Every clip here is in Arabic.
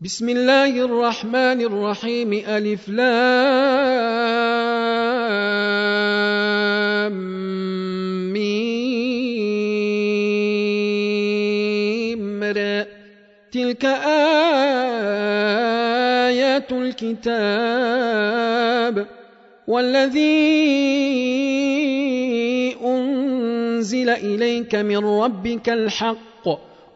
بسم الله الرحمن الرحيم ألف لام ميم تلك آيات الكتاب والذي أنزل إليك من ربك الحق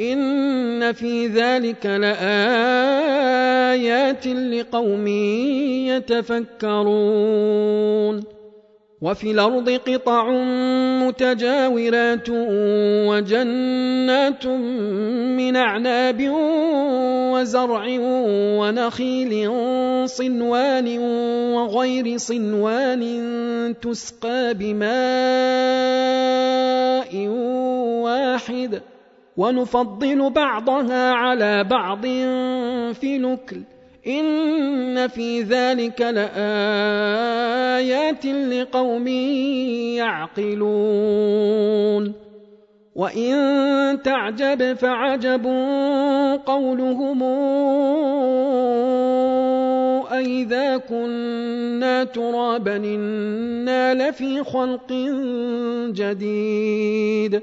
إن في ذلك لآيات لقوم يتفكرون وفي الأرض قطع متجاورات وجنات من أعناب وزرع ونخيل صنوان وغير صنوان تسقى بماء واحد ۖ ونفضل بعضها على بعض في نكل. إن في ذلك لآيات لقوم يعقلون. وإن تعجب فعجب قولهم أئذا كنا ترابا إنا لفي خلق جديد.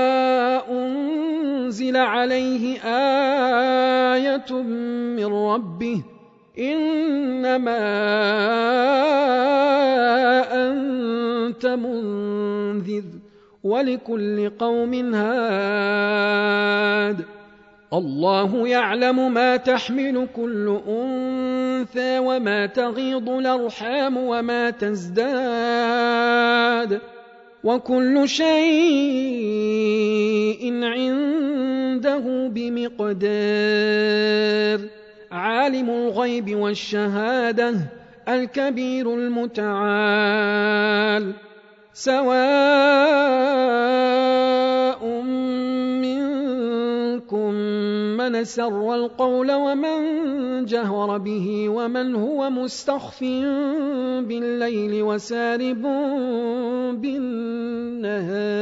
أنزل عليه آية من ربه إنما أنت منذر ولكل قوم هاد الله يعلم ما تحمل كل أنثى وما تغيض الأرحام وما تزداد وكل شيء عنده بمقدار. عالم الغيب والشهادة الكبير المتعال. سواء منكم من سر القول ومن جهر به ومن هو مستخف بالليل وسارب بالنهار.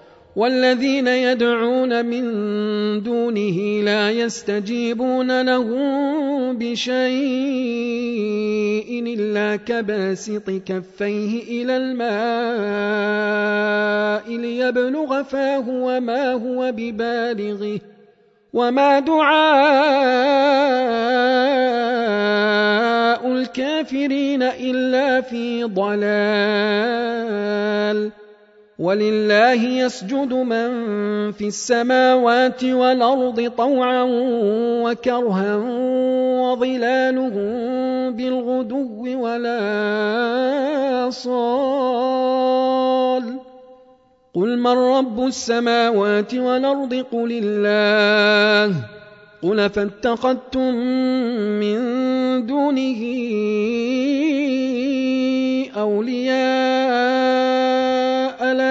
والذين يدعون من دونه لا يستجيبون له بشيء إلا كباسط كفيه إلى الماء ليبلغ فاه وما هو ببالغه وما دعاء الكافرين إلا في ضلال ولله يسجد من في السماوات والأرض طوعا وكرها وظلالهم بالغدو ولا صال. قل من رب السماوات والأرض؟ قل الله. قل فاتخذتم من دونه أولياء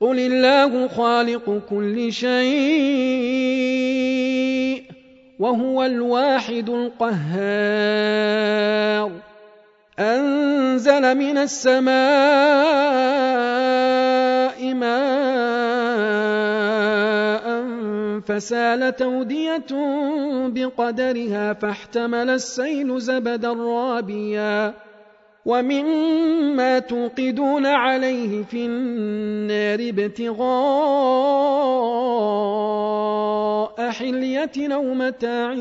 قل الله خالق كل شيء وهو الواحد القهار انزل من السماء ماء فسالت اوديه بقدرها فاحتمل السيل زبدا رابيا ومما توقدون عليه في النار ابتغاء حلية أو متاع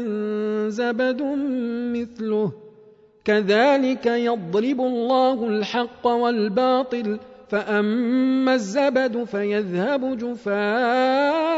زبد مثله. كذلك يضرب الله الحق والباطل فأما الزبد فيذهب جفاء.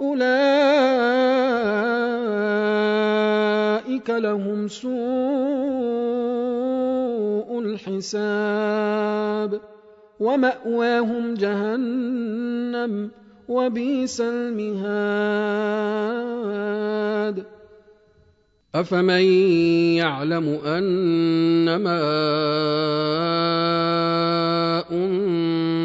أولئك لهم سوء الحساب ومأواهم جهنم وبئس المهاد. أفمن يعلم أنما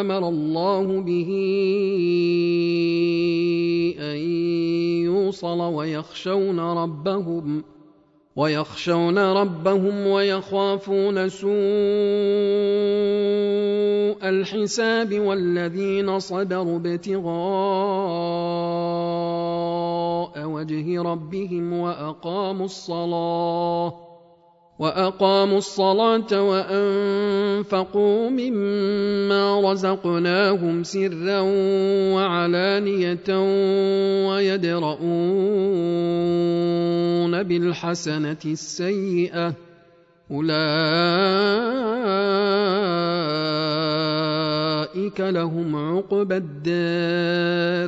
أمر الله به أن يوصل ويخشون ربهم ويخشون ربهم ويخافون سوء الحساب والذين صبروا ابتغاء وجه ربهم وأقاموا الصلاة. وأقاموا الصلاة وأنفقوا مما رزقناهم سرا وعلانية ويدرؤون بالحسنة السيئة أولئك لهم عقبى الدار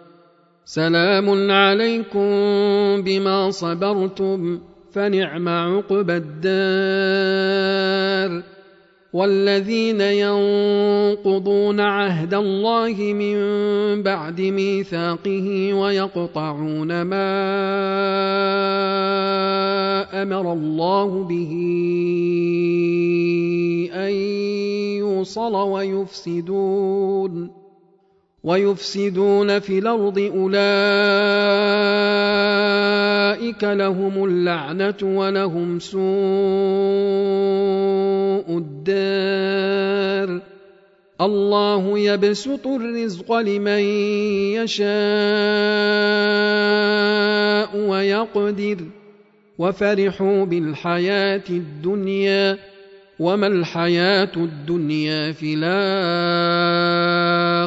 سلام عليكم بما صبرتم فنعم عقبى الدار. والذين ينقضون عهد الله من بعد ميثاقه ويقطعون ما أمر الله به أن يوصل ويفسدون. ويفسدون في الأرض أولئك لهم اللعنة ولهم سوء الدار. الله يبسط الرزق لمن يشاء ويقدر. وفرحوا بالحياة الدنيا. وما الحياة الدنيا في الآخرة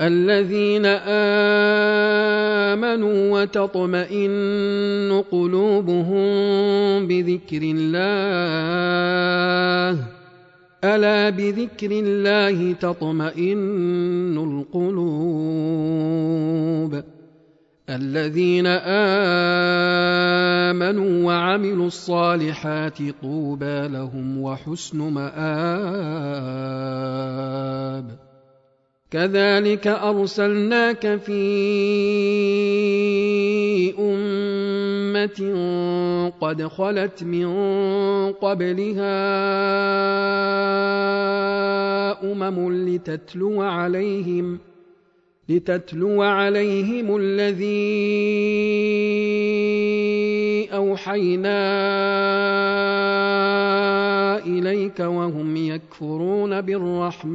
الذين آمنوا وتطمئن قلوبهم بذكر الله ألا بذكر الله تطمئن القلوب. الذين آمنوا وعملوا الصالحات طوبى لهم وحسن مآب. كذلك أرسلناك في أمة قد خلت من قبلها أمم لتتلو عليهم لتتلو عليهم الذي أوحينا إليك وهم يكفرون بالرحمن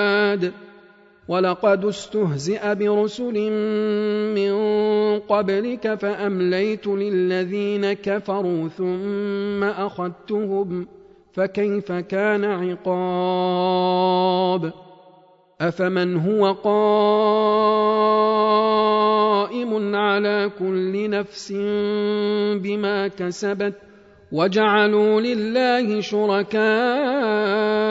ولقد استهزئ برسل من قبلك فأمليت للذين كفروا ثم أخذتهم فكيف كان عقاب؟ أفمن هو قائم على كل نفس بما كسبت وجعلوا لله شركاء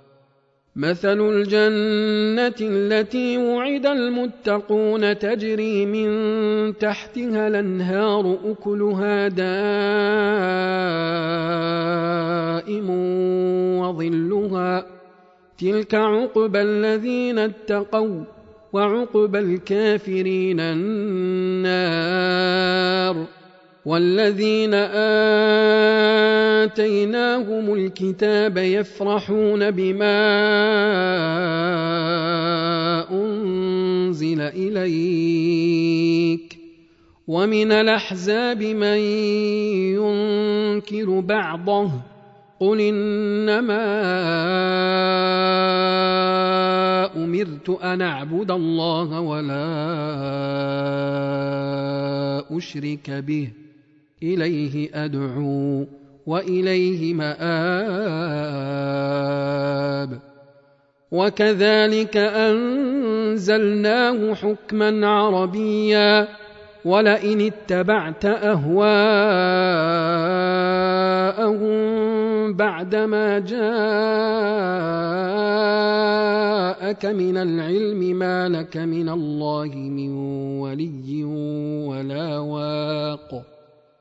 مثل الجنة التي وعد المتقون تجري من تحتها الأنهار أكلها دائم وظلها تلك عقبى الذين اتقوا وعقبى الكافرين النار والذين آتيناهم الكتاب يفرحون بما أنزل إليك ومن الأحزاب من ينكر بعضه قل إنما أمرت أن أعبد الله ولا أشرك به إليه أدعو وإليه مآب. وكذلك أنزلناه حكما عربيا ولئن اتبعت أهواءهم بعدما جاءك من العلم ما لك من الله من ولي ولا واق.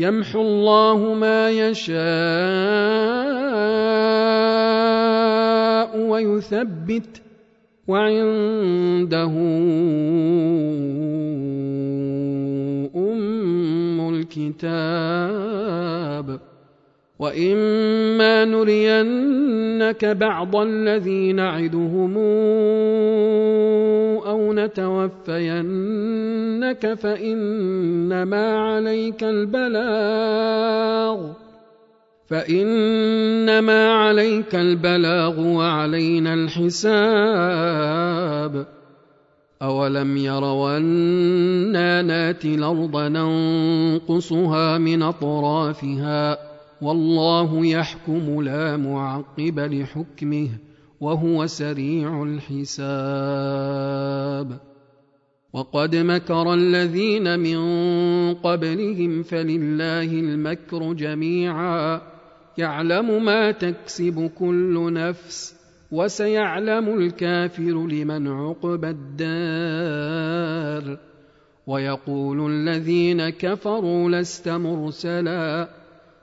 يمحو الله ما يشاء ويثبت وعنده أم الكتاب. واما نرينك بعض الذي نعدهم أو نتوفينك فانما عليك البلاغ فانما عليك البلاغ وعلينا الحساب أولم يروا أنا ناتي الأرض ننقصها من أطرافها والله يحكم لا معقب لحكمه وهو سريع الحساب. وقد مكر الذين من قبلهم فلله المكر جميعا. يعلم ما تكسب كل نفس وسيعلم الكافر لمن عقبى الدار. ويقول الذين كفروا لست مرسلا.